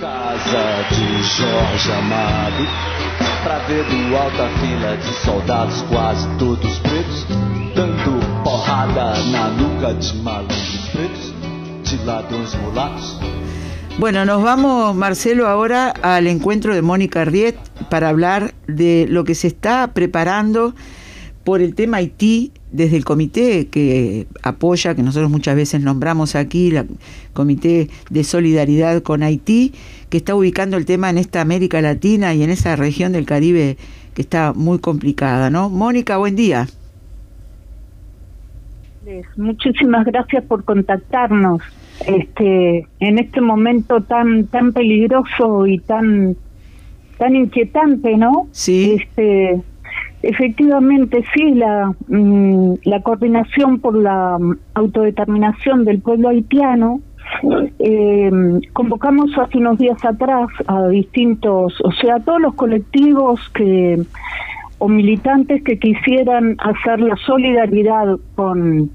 Casa de Jorge Amado, pra ver do alta fila de soldados quase todos pretos, dando porrada na nuca de malandros pretos, de ladrões mulatos. Bueno, nos vamos, Marcelo, ahora al encuentro de Mónica Riet para hablar de lo que se está preparando por el tema Haití desde el comité que apoya, que nosotros muchas veces nombramos aquí, el Comité de Solidaridad con Haití, que está ubicando el tema en esta América Latina y en esa región del Caribe que está muy complicada, ¿no? Mónica, buen día. Muchísimas gracias por contactarnos. Este, en este momento tan tan peligroso y tan tan inquietante, ¿no? Sí. Este, Efectivamente, sí, la, mm, la coordinación por la mm, autodeterminación del pueblo haitiano, eh, convocamos hace unos días atrás a distintos, o sea, a todos los colectivos que o militantes que quisieran hacer la solidaridad con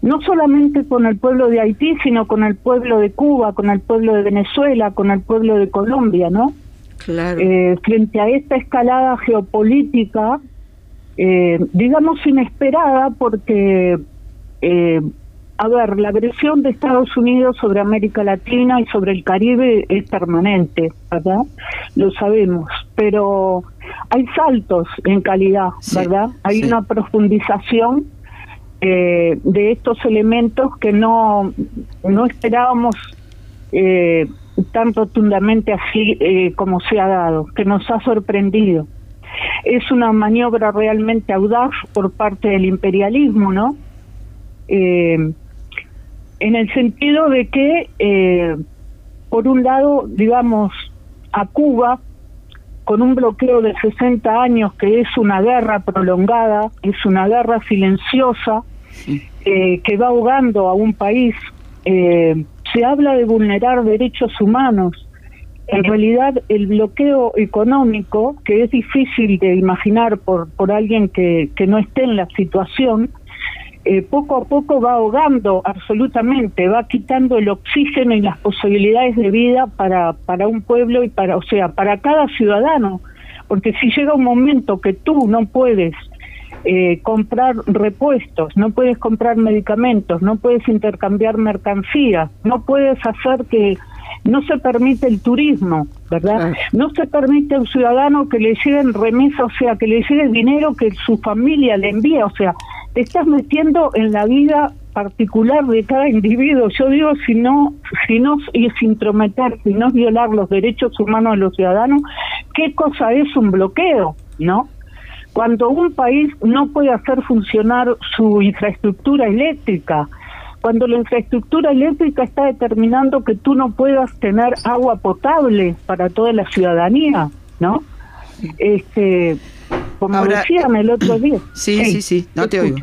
no solamente con el pueblo de Haití, sino con el pueblo de Cuba, con el pueblo de Venezuela, con el pueblo de Colombia, ¿no? Claro. Eh, frente a esta escalada geopolítica eh, digamos inesperada porque, eh, a ver, la agresión de Estados Unidos sobre América Latina y sobre el Caribe es permanente, ¿verdad? Lo sabemos, pero hay saltos en calidad, ¿verdad? Hay una profundización eh, de estos elementos que no, no esperábamos eh, tan rotundamente así eh, como se ha dado, que nos ha sorprendido es una maniobra realmente audaz por parte del imperialismo, ¿no? Eh, en el sentido de que, eh, por un lado, digamos, a Cuba, con un bloqueo de 60 años, que es una guerra prolongada, es una guerra silenciosa, eh, que va ahogando a un país, se habla de vulnerar derechos humanos, en realidad el bloqueo económico, que es difícil de imaginar por, por alguien que, que no esté en la situación, eh, poco a poco va ahogando absolutamente, va quitando el oxígeno y las posibilidades de vida para, para un pueblo y para, o sea, para cada ciudadano. Porque si llega un momento que tú no puedes eh, comprar repuestos, no puedes comprar medicamentos, no puedes intercambiar mercancías, no puedes hacer que no se permite el turismo, ¿verdad? No se permite a un ciudadano que le lleguen remesas, o sea, que le llegue dinero que su familia le envía, o sea, te estás metiendo en la vida particular de cada individuo. Yo digo, si no, si no es intrometer, si no es violar los derechos humanos de los ciudadanos, ¿qué cosa es un bloqueo? ¿No? Cuando un país no puede hacer funcionar su infraestructura eléctrica, cuando la infraestructura eléctrica está determinando que tú no puedas tener agua potable para toda la ciudadanía, ¿no? Este, como decían el otro día. Sí, sí, sí, no te, oigo.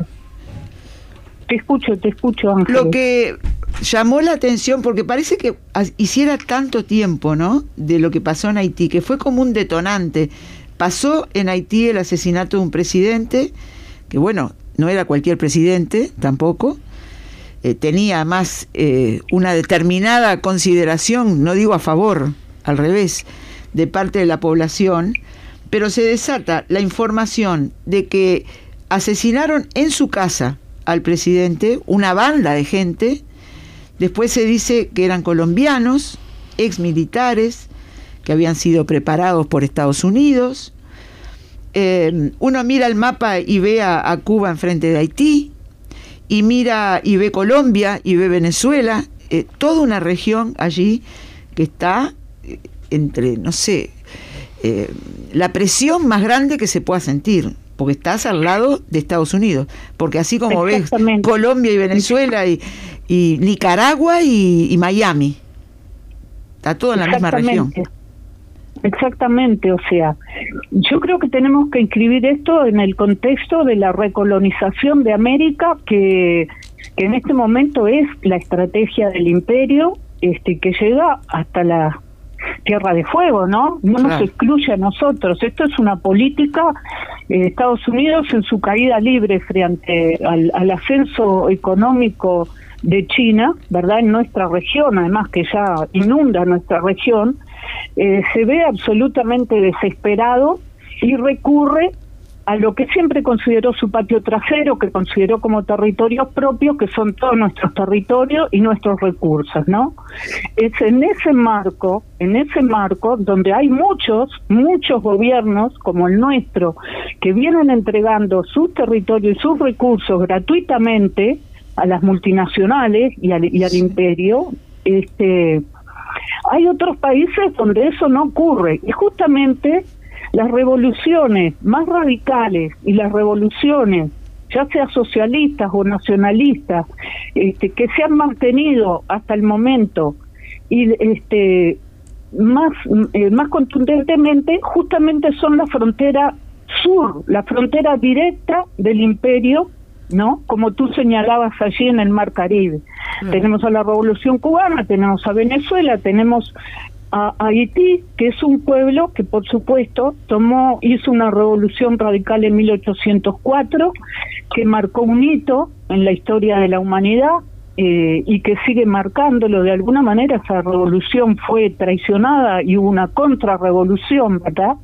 Te escucho, te escucho, Ángel. Lo que llamó la atención, porque parece que hiciera tanto tiempo, ¿no? De lo que pasó en Haití, que fue como un detonante. Pasó en Haití el asesinato de un presidente, que bueno, no era cualquier presidente tampoco, eh, tenía más eh, una determinada consideración, no digo a favor, al revés, de parte de la población, pero se desata la información de que asesinaron en su casa al presidente una banda de gente, después se dice que eran colombianos, ex militares, que habían sido preparados por Estados Unidos. Eh, uno mira el mapa y ve a Cuba enfrente de Haití, y mira y ve Colombia y ve Venezuela, eh, toda una región allí que está eh, entre, no sé, eh, la presión más grande que se pueda sentir, porque estás al lado de Estados Unidos, porque así como ves Colombia y Venezuela y, Nicaragua y, y, Miami, está todo en la misma región. Exactamente, o sea, yo creo que tenemos que inscribir esto en el contexto de la recolonización de América, que, en este momento es la estrategia del imperio, este, que llega hasta la Tierra de Fuego, ¿no? No nos excluye a nosotros. Esto es una política, eh, Estados Unidos en su caída libre frente al, al ascenso económico de China, ¿verdad? En nuestra región, además que ya inunda nuestra región, eh, se ve absolutamente desesperado y recurre a lo que siempre consideró su patio trasero, que consideró como territorios propios, que son todos nuestros territorios y nuestros recursos, ¿no? Es en ese marco, en ese marco, donde hay muchos, muchos gobiernos como el nuestro, que vienen entregando sus territorios y sus recursos gratuitamente a las multinacionales y al, y al imperio, este, hay otros países donde eso no ocurre. Y justamente las revoluciones más radicales y las revoluciones, ya sea socialistas o nacionalistas, este, que se han mantenido hasta el momento y este más eh, más contundentemente justamente son la frontera sur, la frontera directa del imperio, ¿no? Como tú señalabas allí en el Mar Caribe. Tenemos a la Revolución Cubana, tenemos a Venezuela, tenemos a Haití, que es un pueblo que por supuesto tomó, hizo una revolución radical en 1804, que marcó un hito en la historia de la humanidad eh, y que sigue marcándolo de alguna manera. Esa revolución fue traicionada y hubo una contrarrevolución, ¿verdad?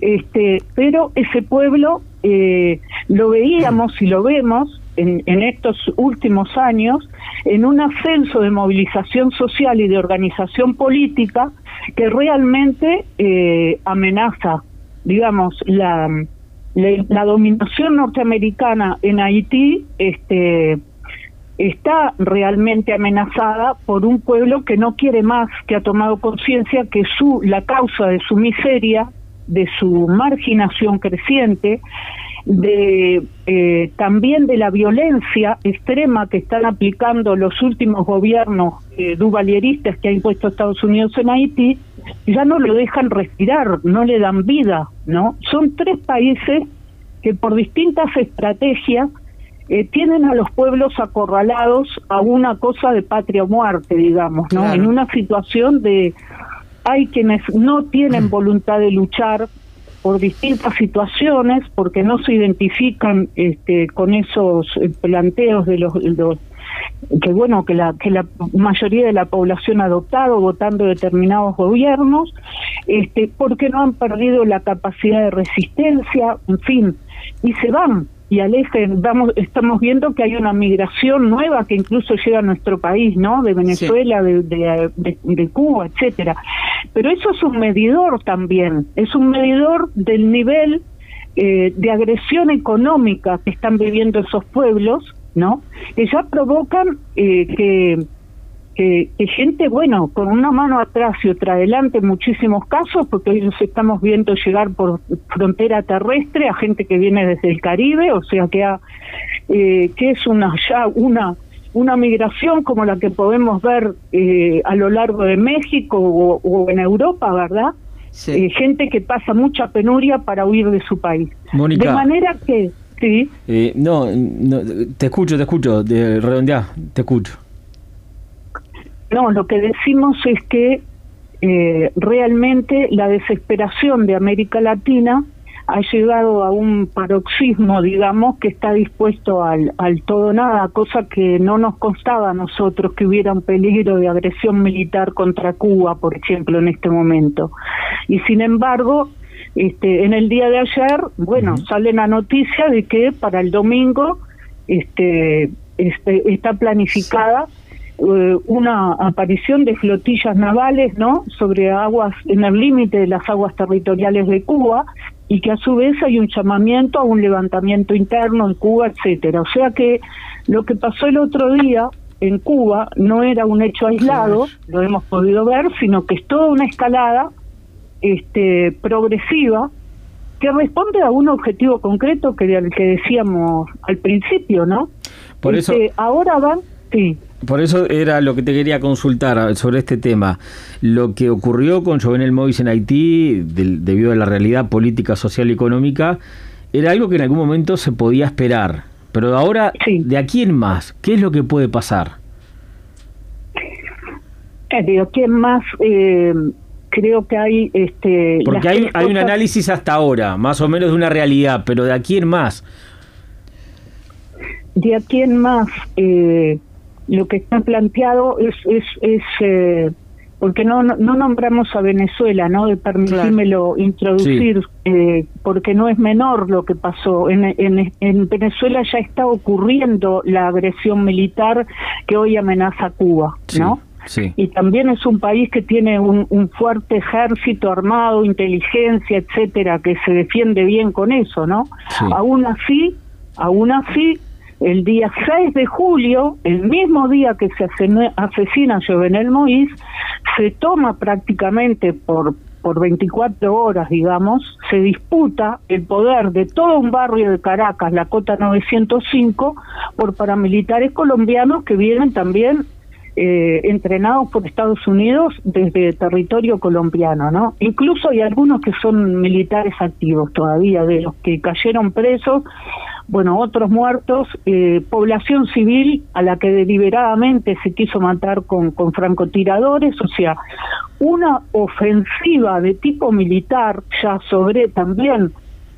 Este, pero ese pueblo eh, lo veíamos y lo vemos en, en estos últimos años en un ascenso de movilización social y de organización política que realmente eh, amenaza, digamos, la, la, dominación norteamericana en Haití este, está realmente amenazada por un pueblo que no quiere más, que ha tomado conciencia que su, la causa de su miseria, de su marginación creciente, de eh, también de la violencia extrema que están aplicando los últimos gobiernos eh, duvalieristas que ha impuesto Estados Unidos en Haití, ya no lo dejan respirar, no le dan vida, ¿no? Son tres países que por distintas estrategias eh, tienen a los pueblos acorralados a una cosa de patria o muerte, digamos, ¿no? En una situación de hay quienes no tienen voluntad de luchar por distintas situaciones, porque no se identifican este, con esos eh, planteos de los, que bueno que la que la mayoría de la población ha adoptado votando determinados gobiernos, este, porque no han perdido la capacidad de resistencia, en fin, y se van y al este estamos viendo que hay una migración nueva que incluso llega a nuestro país, ¿no? De Venezuela, de, de, Cuba, etcétera. Pero eso es un medidor también, es un medidor del nivel eh, de agresión económica que están viviendo esos pueblos, ¿no? Que ya provocan eh, que que, gente, bueno, con una mano atrás y otra adelante en muchísimos casos, porque hoy nos estamos viendo llegar por frontera terrestre a gente que viene desde el Caribe, o sea que, eh, que es una ya una una migración como la que podemos ver eh, a lo largo de México o, en Europa, ¿verdad? Eh, gente que pasa mucha penuria para huir de su país. de manera que, sí. no, no, te escucho, te escucho, de redondear, te escucho. No, lo que decimos es que eh, realmente la desesperación de América Latina ha llegado a un paroxismo, digamos, que está dispuesto al, al todo nada, cosa que no nos constaba a nosotros que hubiera un peligro de agresión militar contra Cuba, por ejemplo, en este momento. Y sin embargo, este, en el día de ayer, bueno, sale la noticia de que para el domingo este, este está planificada eh, una aparición de flotillas navales, ¿no? Sobre aguas, en el límite de las aguas territoriales de Cuba, y que a su vez hay un llamamiento a un levantamiento interno en Cuba, etcétera. O sea que lo que pasó el otro día en Cuba no era un hecho aislado, lo hemos podido ver, sino que es toda una escalada este, progresiva que responde a un objetivo concreto que, que decíamos al principio, ¿no? Por eso este, ahora van, sí. Por eso era lo que te quería consultar sobre este tema. Lo que ocurrió con Jovenel Mois en Haití, debido a la realidad política, social y económica, era algo que en algún momento se podía esperar. Pero ahora, ¿de aquí en más? ¿Qué es lo que puede pasar? ¿De aquí en más? Eh, creo que hay... Este, Porque hay, hay un análisis hasta ahora, más o menos de una realidad, pero ¿de aquí en más? De aquí en más... Eh, lo que está planteado es, es, es eh, porque no, no, nombramos a Venezuela, ¿no? De permitírmelo introducir, eh, porque no es menor lo que pasó. En, en, en, Venezuela ya está ocurriendo la agresión militar que hoy amenaza a Cuba, ¿no? Sí. Y también es un país que tiene un, un, fuerte ejército armado, inteligencia, etcétera, que se defiende bien con eso, ¿no? Aún así, aún así, el día 6 de julio, el mismo día que se asesina Jovenel Moïse, se toma prácticamente por por 24 horas, digamos, se disputa el poder de todo un barrio de Caracas, la Cota 905, por paramilitares colombianos que vienen también eh, entrenados por Estados Unidos desde territorio colombiano, ¿no? Incluso hay algunos que son militares activos todavía, de los que cayeron presos bueno, otros muertos, eh, población civil a la que deliberadamente se quiso matar con, con francotiradores, o sea, una ofensiva de tipo militar ya sobre también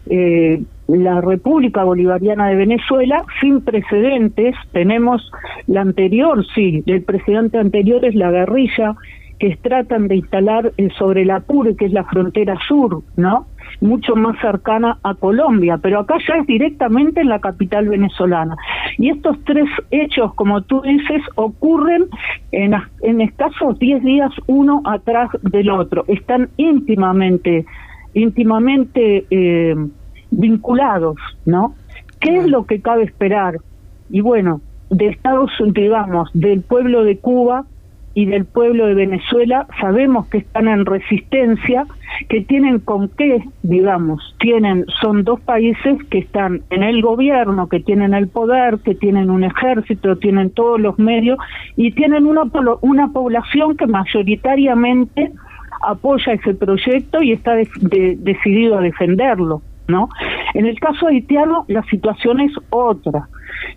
eh, la República Bolivariana de Venezuela sin precedentes. Tenemos la anterior, sí, el presidente anterior es la guerrilla que tratan de instalar eh, sobre la Apure, que es la frontera sur, ¿no? mucho más cercana a Colombia, pero acá ya es directamente en la capital venezolana. Y estos tres hechos, como tú dices, ocurren en, en escasos 10 días uno atrás del otro. Están íntimamente, íntimamente eh, vinculados, ¿no? ¿Qué es lo que cabe esperar? Y bueno, de Estados Unidos, digamos, del pueblo de Cuba, y del pueblo de Venezuela sabemos que están en resistencia, que tienen con qué, digamos, tienen son dos países que están en el gobierno, que tienen el poder, que tienen un ejército, tienen todos los medios y tienen una una población que mayoritariamente apoya ese proyecto y está decidido a defenderlo, ¿no? En el caso haitiano la situación es otra.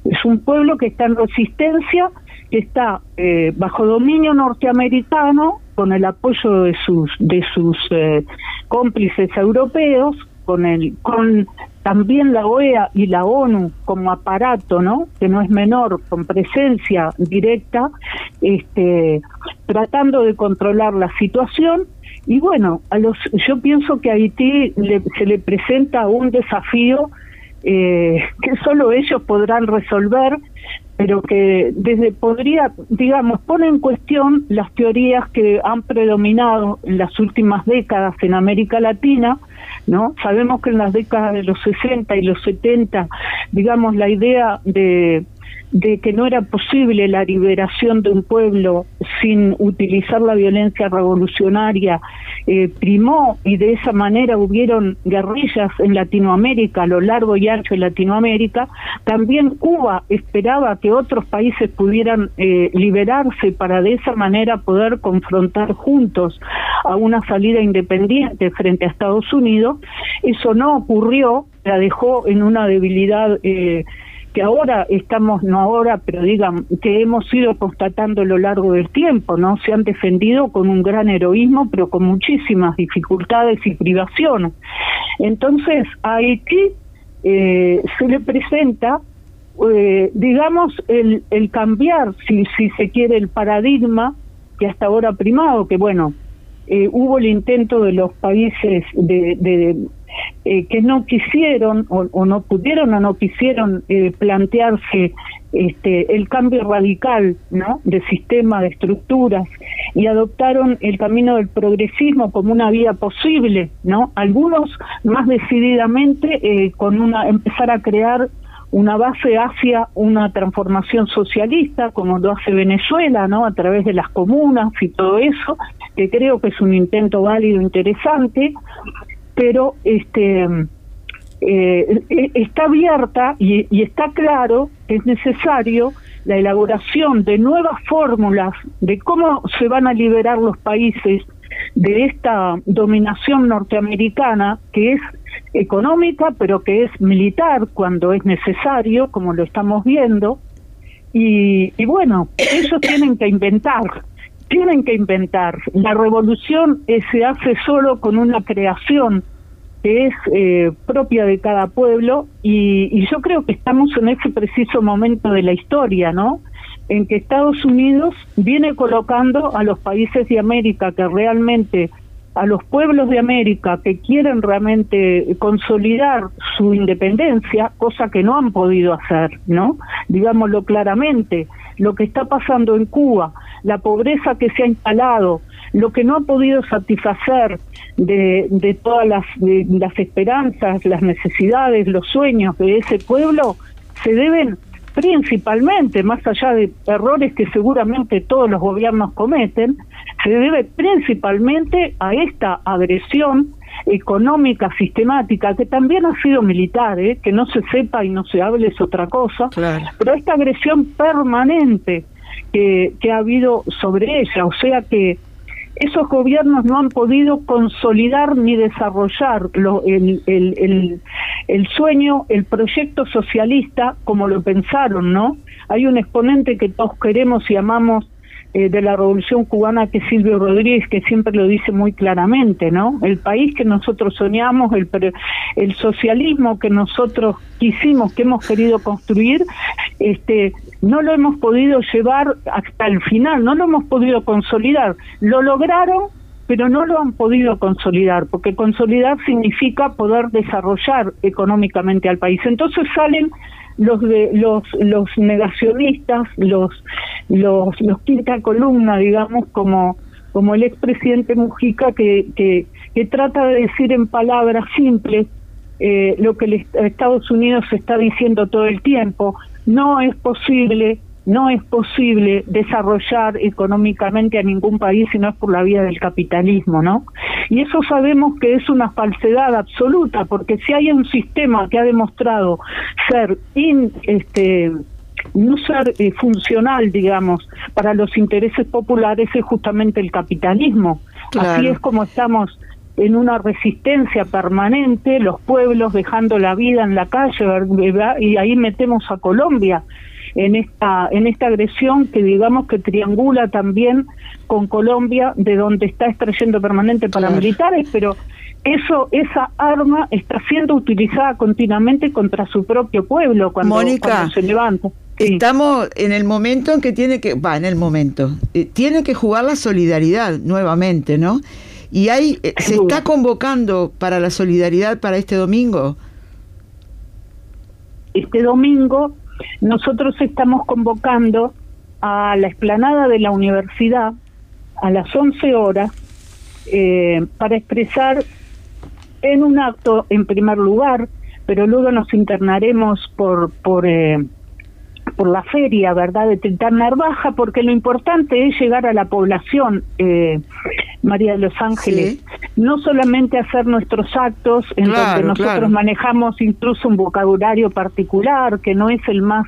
Es un pueblo que está en resistencia que está eh, bajo dominio norteamericano con el apoyo de sus de sus eh, cómplices europeos con el con también la OEA y la ONU como aparato no que no es menor con presencia directa este tratando de controlar la situación y bueno a los yo pienso que a Haití se le presenta un desafío eh, que solo ellos podrán resolver pero que desde podría, digamos, pone en cuestión las teorías que han predominado en las últimas décadas en América Latina, ¿no? Sabemos que en las décadas de los 60 y los 70, digamos, la idea de de que no era posible la liberación de un pueblo sin utilizar la violencia revolucionaria eh, primó y de esa manera hubieron guerrillas en Latinoamérica, a lo largo y ancho de Latinoamérica, también Cuba esperaba que otros países pudieran eh, liberarse para de esa manera poder confrontar juntos a una salida independiente frente a Estados Unidos. Eso no ocurrió, la dejó en una debilidad. Eh, que ahora estamos, no ahora, pero digan, que hemos ido constatando a lo largo del tiempo, ¿no? Se han defendido con un gran heroísmo, pero con muchísimas dificultades y privaciones. Entonces, a Haití eh, se le presenta, eh, digamos, el, el cambiar, si, se quiere, el paradigma que hasta ahora ha primado, que bueno, eh, hubo el intento de los países de, eh, que no quisieron o, no pudieron o no quisieron eh, plantearse este, el cambio radical de sistema, de estructuras y adoptaron el camino del progresismo como una vía posible, ¿no? Algunos más decididamente eh, con una empezar a crear una base hacia una transformación socialista, como lo hace Venezuela, ¿no? A través de las comunas y todo eso, que creo que es un intento válido, interesante, pero este eh, e, está abierta y, está claro que es necesario la elaboración de nuevas fórmulas de cómo se van a liberar los países de esta dominación norteamericana que es económica pero que es militar cuando es necesario como lo estamos viendo. Y, y bueno ellos tienen que inventar tienen que inventar. La revolución eh, se hace solo con una creación que es eh, propia de cada pueblo y, yo creo que estamos en ese preciso momento de la historia, ¿no? en que Estados Unidos viene colocando a los países de América que realmente a los pueblos de América que quieren realmente consolidar su independencia, cosa que no han podido hacer, ¿no? Digámoslo claramente, lo que está pasando en Cuba, la pobreza que se ha instalado, lo que no ha podido satisfacer de, de todas las, las esperanzas, las necesidades, los sueños de ese pueblo, se deben principalmente, más allá de errores que seguramente todos los gobiernos cometen, se debe principalmente a esta agresión económica sistemática, que también ha sido militar, ¿eh? que no se sepa y no se hable es otra cosa, pero esta agresión permanente que, que ha habido sobre ella, o sea que esos gobiernos no han podido consolidar ni desarrollar el, el, el, sueño, el proyecto socialista como lo pensaron, ¿no? Hay un exponente que todos queremos y amamos eh, de la revolución cubana que es Silvio Rodríguez, que siempre lo dice muy claramente, ¿no? El país que nosotros soñamos, el, el socialismo que nosotros quisimos, que hemos querido construir, este, no lo hemos podido llevar hasta el final, no lo hemos podido consolidar. Lo lograron, pero no lo han podido consolidar, porque consolidar significa poder desarrollar económicamente al país. Entonces salen los de los los negacionistas, los los quinta columna, digamos, como como el expresidente Mujica que, que, que trata de decir en palabras simples eh, lo que el Estados Unidos está diciendo todo el tiempo, no es posible no es posible desarrollar económicamente a ningún país si no es por la vía del capitalismo, ¿no? Y eso sabemos que es una falsedad absoluta, porque si hay un sistema que ha demostrado ser in, este no ser eh, funcional, digamos, para los intereses populares es justamente el capitalismo. Así es como estamos en una resistencia permanente, los pueblos dejando la vida en la calle, y ahí metemos a Colombia en esta en esta agresión que digamos que triangula también con Colombia de donde está extrayendo permanente paramilitares pero eso esa arma está siendo utilizada continuamente contra su propio pueblo cuando, se levanta. Estamos en el momento en que tiene que, va, en el momento, eh, tiene que jugar la solidaridad nuevamente, ¿no? Y hay, eh, se está convocando para la solidaridad para este domingo. Este domingo nosotros estamos convocando a la explanada de la universidad a las 11 horas eh, para expresar en un acto, en primer lugar, pero luego nos internaremos por, por eh, por la feria, ¿verdad?, de Trinidad Baja, porque lo importante es llegar a la población, eh, María de los Ángeles, no solamente hacer nuestros actos en donde nosotros manejamos incluso un vocabulario particular que no es el más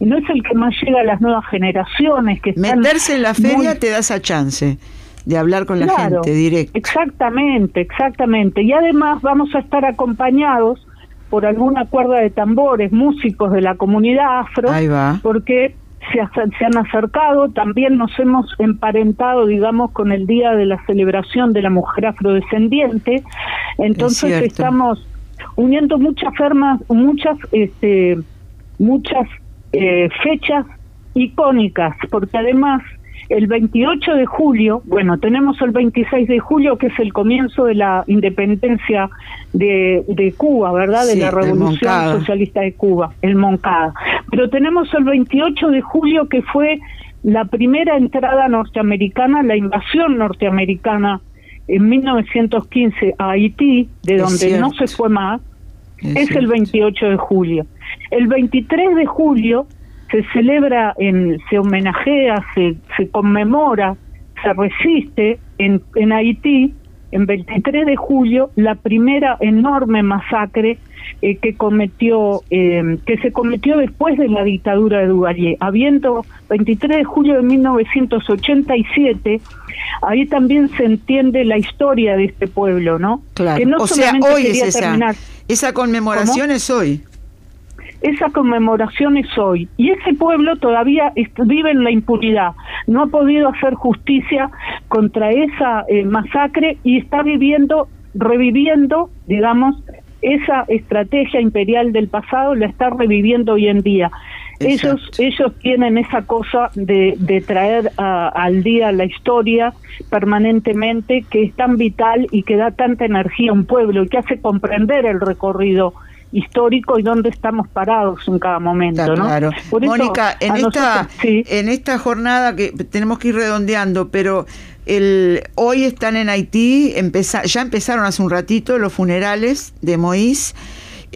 no es el que más llega a las nuevas generaciones que meterse en la feria te da esa chance de hablar con la gente directo. exactamente exactamente. Y además vamos a estar acompañados por alguna cuerda de tambores, músicos de la comunidad afro, porque se, se, han acercado, también nos hemos emparentado, digamos, con el día de la celebración de la mujer afrodescendiente, entonces estamos uniendo muchas fermas, muchas, este, muchas eh, fechas icónicas, porque además el 28 de julio, bueno, tenemos el 26 de julio, que es el comienzo de la independencia de, de Cuba, ¿verdad? De la Revolución Socialista de Cuba, el Moncada. Pero tenemos el 28 de julio, que fue la primera entrada norteamericana, la invasión norteamericana en 1915 a Haití, de donde no se fue más, es el 28 de julio. El 23 de julio se celebra, en, se homenajea, se, se conmemora, se resiste en, en Haití, en 23 de julio, la primera enorme masacre eh, que cometió, eh, que se cometió después de la dictadura de Duvalier. Habiendo 23 de julio de 1987, ahí también se entiende la historia de este pueblo, ¿no? Claro. Que no o sea, hoy es esa, esa conmemoración es hoy esa conmemoración es hoy. Y ese pueblo todavía vive en la impunidad, no ha podido hacer justicia contra esa eh, masacre y está viviendo, reviviendo, digamos, esa estrategia imperial del pasado, la está reviviendo hoy en día. Ellos, ellos tienen esa cosa de, de traer al día la historia permanentemente que es tan vital y que da tanta energía a un pueblo y que hace comprender el recorrido histórico y dónde estamos parados en cada momento. ¿no? Claro. Mónica, en esta, en esta jornada que tenemos que ir redondeando, pero el, hoy están en Haití, ya empezaron hace un ratito los funerales de Moïse.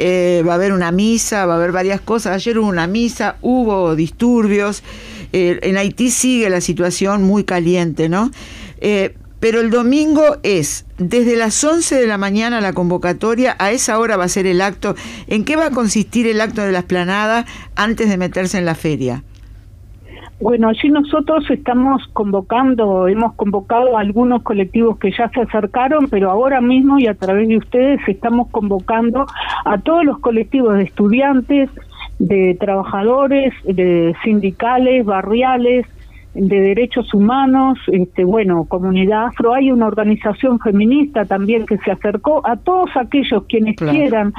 Eh, va a haber una misa, va a haber varias cosas. Ayer hubo una misa, hubo disturbios. Eh, en Haití sigue la situación muy caliente, ¿no? Eh, pero el domingo es desde las 11 de la mañana la convocatoria, a esa hora va a ser el acto. ¿En qué va a consistir el acto de la esplanada antes de meterse en la feria? Bueno, allí nosotros estamos convocando, hemos convocado a algunos colectivos que ya se acercaron, pero ahora mismo y a través de ustedes estamos convocando a todos los colectivos de estudiantes, de trabajadores, de sindicales, barriales, de derechos humanos, este, bueno, comunidad afro, hay una organización feminista también que se acercó a todos aquellos quienes quieran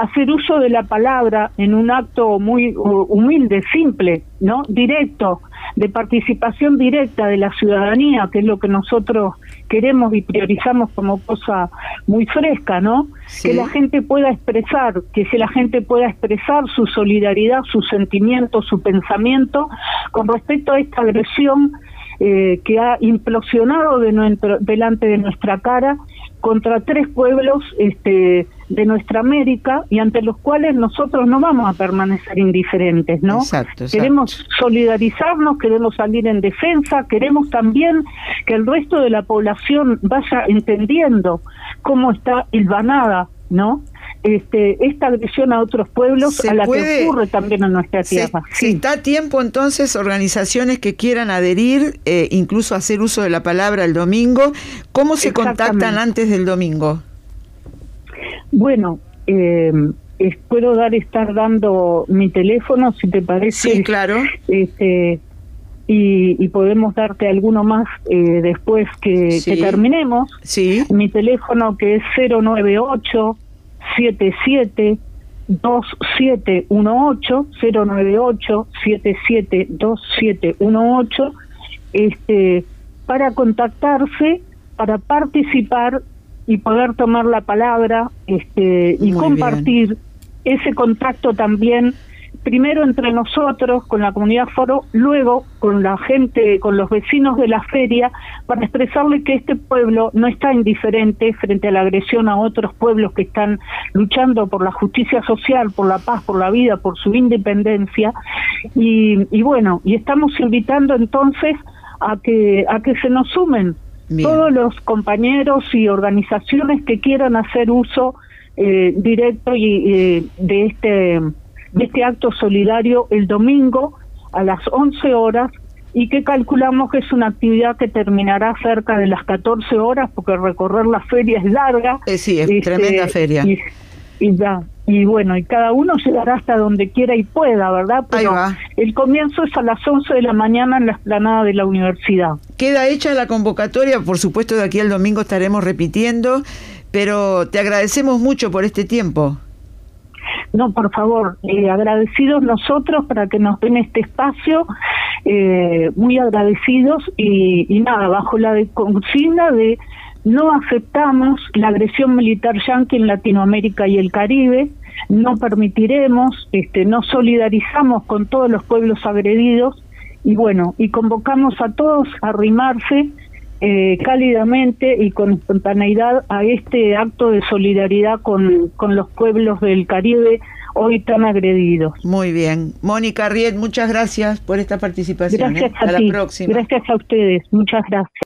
hacer uso de la palabra en un acto muy humilde, simple, ¿no? Directo, de participación directa de la ciudadanía, que es lo que nosotros queremos y priorizamos como cosa muy fresca, ¿no? Que la gente pueda expresar, que si la gente pueda expresar su solidaridad, su sentimiento, su pensamiento con respecto a esta agresión eh, que ha implosionado de nuestro, delante de nuestra cara contra tres pueblos este, de nuestra América y ante los cuales nosotros no vamos a permanecer indiferentes, ¿no? Queremos solidarizarnos, queremos salir en defensa, queremos también que el resto de la población vaya entendiendo cómo está hilvanada, ¿no? Este, esta agresión a otros pueblos a la que ocurre también en nuestra tierra. Si está a tiempo entonces organizaciones que quieran adherir, eh, incluso hacer uso de la palabra el domingo, ¿cómo se contactan antes del domingo? Bueno, eh, puedo dar estar dando mi teléfono si te parece. Sí, claro. Este, y, podemos darte alguno más eh, después que, que, terminemos. Sí. Mi teléfono que es 098 77 2718 098 77 2718 este para contactarse para participar y poder tomar la palabra este y compartir ese contacto también primero entre nosotros, con la comunidad foro, luego con la gente, con los vecinos de la feria, para expresarle que este pueblo no está indiferente frente a la agresión a otros pueblos que están luchando por la justicia social, por la paz, por la vida, por su independencia. Y, y bueno, y estamos invitando entonces a que, a que se nos sumen todos los compañeros y organizaciones que quieran hacer uso eh, directo y, eh, de este de este acto solidario el domingo a las 11 horas y que calculamos que es una actividad que terminará cerca de las 14 horas porque recorrer la feria es larga. Eh, sí, es este, tremenda feria. Y, ya, y bueno, y cada uno llegará hasta donde quiera y pueda, ¿verdad? Pero el comienzo es a las 11 de la mañana en la explanada de la universidad. Queda hecha la convocatoria, por supuesto de aquí al domingo estaremos repitiendo, pero te agradecemos mucho por este tiempo. No, por favor, eh, agradecidos nosotros para que nos den este espacio, eh, muy agradecidos y, nada, bajo la consigna de no aceptamos la agresión militar yanqui en Latinoamérica y el Caribe, no permitiremos, este, no solidarizamos con todos los pueblos agredidos y bueno, y convocamos a todos a arrimarse eh, cálidamente y con espontaneidad a este acto de solidaridad con, con los pueblos del Caribe hoy tan agredidos. Muy bien. Mónica Riet, muchas gracias por esta participación. Gracias ¿eh? a, la próxima. Gracias a ustedes. Muchas gracias.